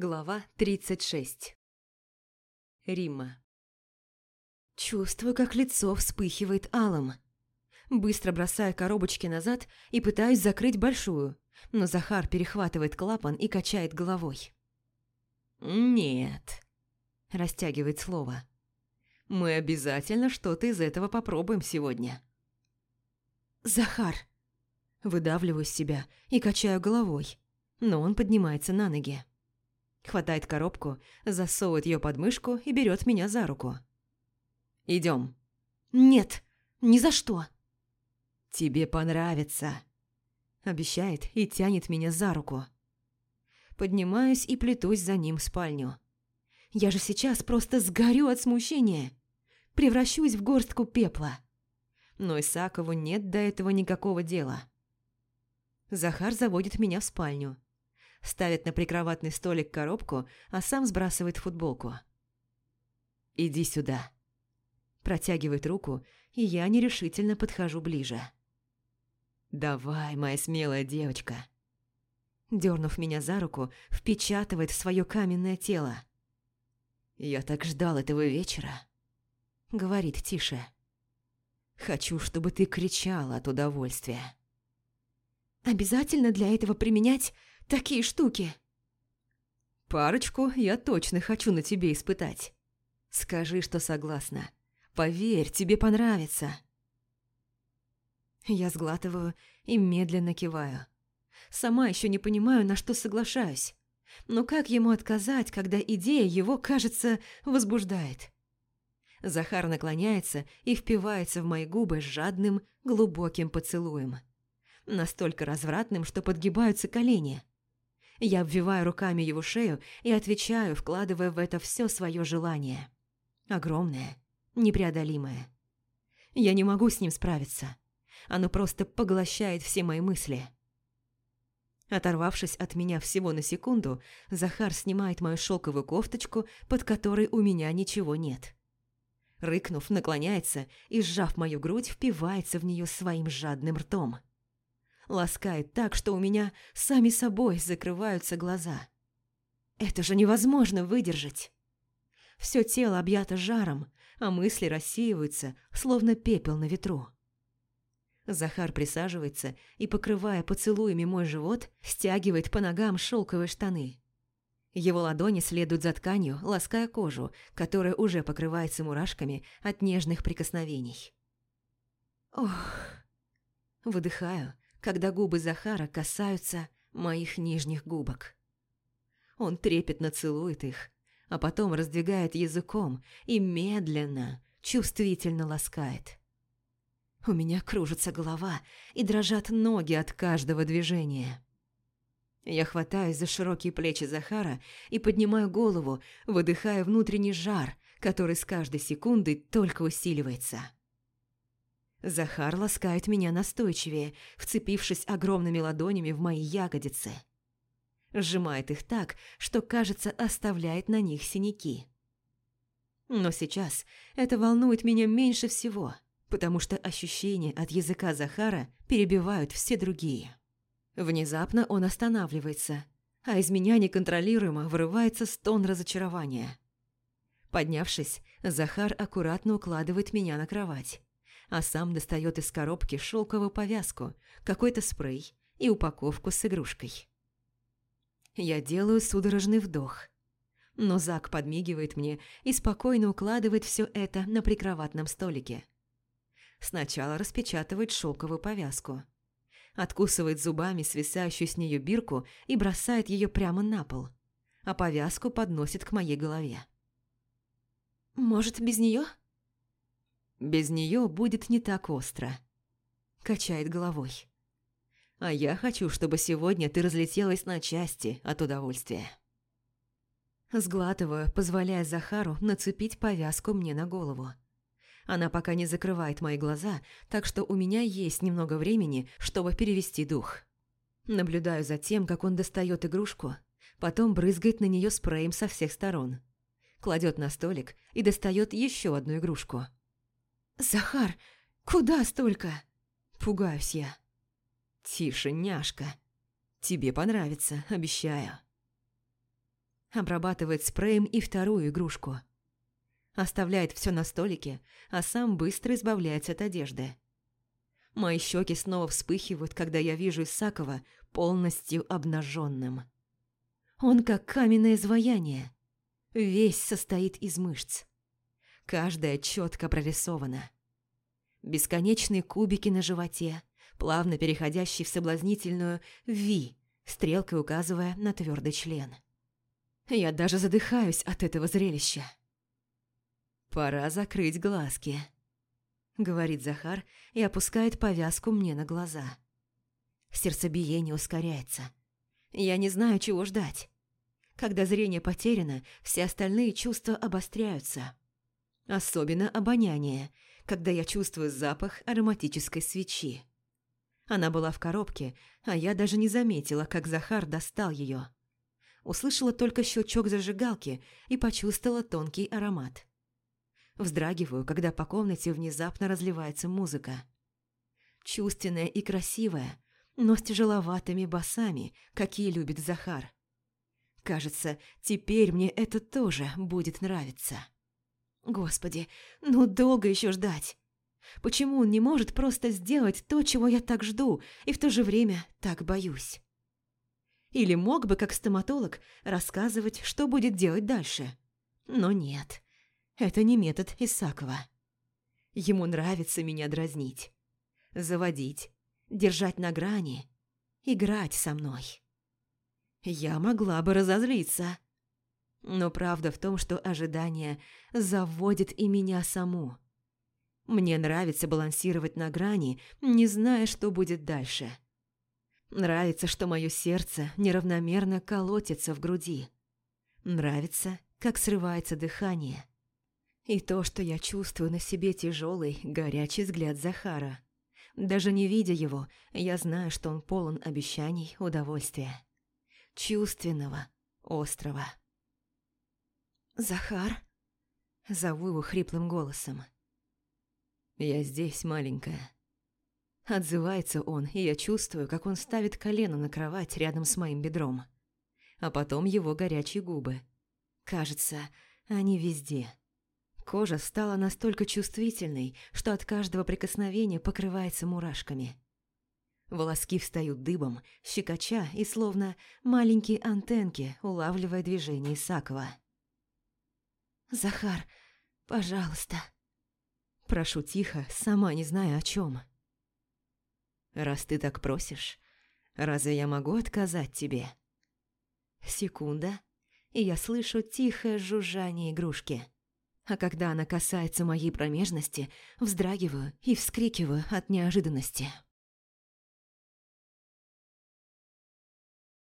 Глава 36 Римма Чувствую, как лицо вспыхивает алым. Быстро бросаю коробочки назад и пытаюсь закрыть большую, но Захар перехватывает клапан и качает головой. «Нет», – растягивает слово. «Мы обязательно что-то из этого попробуем сегодня». «Захар!» Выдавливаю себя и качаю головой, но он поднимается на ноги. Хватает коробку, засовывает ее под мышку и берет меня за руку. Идем. «Нет, ни за что!» «Тебе понравится!» Обещает и тянет меня за руку. Поднимаюсь и плетусь за ним в спальню. Я же сейчас просто сгорю от смущения. Превращусь в горстку пепла. Но Исакову нет до этого никакого дела. Захар заводит меня в спальню ставит на прикроватный столик коробку, а сам сбрасывает футболку. «Иди сюда». Протягивает руку, и я нерешительно подхожу ближе. «Давай, моя смелая девочка». Дернув меня за руку, впечатывает в свое каменное тело. «Я так ждал этого вечера», — говорит тише. «Хочу, чтобы ты кричала от удовольствия». «Обязательно для этого применять такие штуки?» «Парочку я точно хочу на тебе испытать. Скажи, что согласна. Поверь, тебе понравится». Я сглатываю и медленно киваю. Сама еще не понимаю, на что соглашаюсь. Но как ему отказать, когда идея его, кажется, возбуждает? Захар наклоняется и впивается в мои губы жадным, глубоким поцелуем. Настолько развратным, что подгибаются колени. Я обвиваю руками его шею и отвечаю, вкладывая в это все свое желание. Огромное, непреодолимое. Я не могу с ним справиться. Оно просто поглощает все мои мысли. Оторвавшись от меня всего на секунду, Захар снимает мою шелковую кофточку, под которой у меня ничего нет. Рыкнув, наклоняется и, сжав мою грудь, впивается в нее своим жадным ртом ласкает так, что у меня сами собой закрываются глаза. Это же невозможно выдержать. Все тело объято жаром, а мысли рассеиваются, словно пепел на ветру. Захар присаживается и, покрывая поцелуями мой живот, стягивает по ногам шелковые штаны. Его ладони следуют за тканью, лаская кожу, которая уже покрывается мурашками от нежных прикосновений. Ох, выдыхаю, когда губы Захара касаются моих нижних губок. Он трепетно целует их, а потом раздвигает языком и медленно, чувствительно ласкает. У меня кружится голова и дрожат ноги от каждого движения. Я хватаюсь за широкие плечи Захара и поднимаю голову, выдыхая внутренний жар, который с каждой секундой только усиливается. Захар ласкает меня настойчивее, вцепившись огромными ладонями в мои ягодицы. Сжимает их так, что, кажется, оставляет на них синяки. Но сейчас это волнует меня меньше всего, потому что ощущения от языка Захара перебивают все другие. Внезапно он останавливается, а из меня неконтролируемо вырывается стон разочарования. Поднявшись, Захар аккуратно укладывает меня на кровать а сам достает из коробки шелковую повязку, какой-то спрей и упаковку с игрушкой. Я делаю судорожный вдох. Но Зак подмигивает мне и спокойно укладывает все это на прикроватном столике. Сначала распечатывает шелковую повязку. Откусывает зубами свисающую с нее бирку и бросает ее прямо на пол, а повязку подносит к моей голове. «Может, без нее? Без нее будет не так остро. Качает головой. А я хочу, чтобы сегодня ты разлетелась на части от удовольствия. Сглатываю, позволяя Захару нацепить повязку мне на голову. Она пока не закрывает мои глаза, так что у меня есть немного времени, чтобы перевести дух. Наблюдаю за тем, как он достает игрушку, потом брызгает на нее спреем со всех сторон. Кладет на столик и достает еще одну игрушку – «Захар, куда столько?» Пугаюсь я. «Тише, няшка. Тебе понравится, обещаю». обрабатывает спреем и вторую игрушку. Оставляет все на столике, а сам быстро избавляется от одежды. Мои щеки снова вспыхивают, когда я вижу Исакова полностью обнаженным. Он как каменное изваяние. Весь состоит из мышц. Каждая четко прорисована. Бесконечные кубики на животе, плавно переходящий в соблазнительную «Ви», стрелкой указывая на твердый член. Я даже задыхаюсь от этого зрелища. «Пора закрыть глазки», — говорит Захар и опускает повязку мне на глаза. Сердцебиение ускоряется. Я не знаю, чего ждать. Когда зрение потеряно, все остальные чувства обостряются. Особенно обоняние, когда я чувствую запах ароматической свечи. Она была в коробке, а я даже не заметила, как Захар достал ее. Услышала только щелчок зажигалки и почувствовала тонкий аромат. Вздрагиваю, когда по комнате внезапно разливается музыка. Чувственная и красивая, но с тяжеловатыми басами, какие любит Захар. Кажется, теперь мне это тоже будет нравиться. Господи, ну долго еще ждать. Почему он не может просто сделать то, чего я так жду, и в то же время так боюсь? Или мог бы, как стоматолог, рассказывать, что будет делать дальше. Но нет, это не метод Исакова. Ему нравится меня дразнить, заводить, держать на грани, играть со мной. Я могла бы разозлиться. Но правда в том, что ожидание заводит и меня саму. Мне нравится балансировать на грани, не зная, что будет дальше. Нравится, что мое сердце неравномерно колотится в груди. Нравится, как срывается дыхание. И то, что я чувствую на себе тяжелый, горячий взгляд Захара. Даже не видя его, я знаю, что он полон обещаний, удовольствия. Чувственного, острого. «Захар?» Зову его хриплым голосом. «Я здесь, маленькая». Отзывается он, и я чувствую, как он ставит колено на кровать рядом с моим бедром. А потом его горячие губы. Кажется, они везде. Кожа стала настолько чувствительной, что от каждого прикосновения покрывается мурашками. Волоски встают дыбом, щекоча и словно маленькие антенки, улавливая движение Исакова. «Захар, пожалуйста», Прошу тихо, сама не зная о чем. «Раз ты так просишь, разве я могу отказать тебе?» Секунда, и я слышу тихое жужжание игрушки. А когда она касается моей промежности, вздрагиваю и вскрикиваю от неожиданности.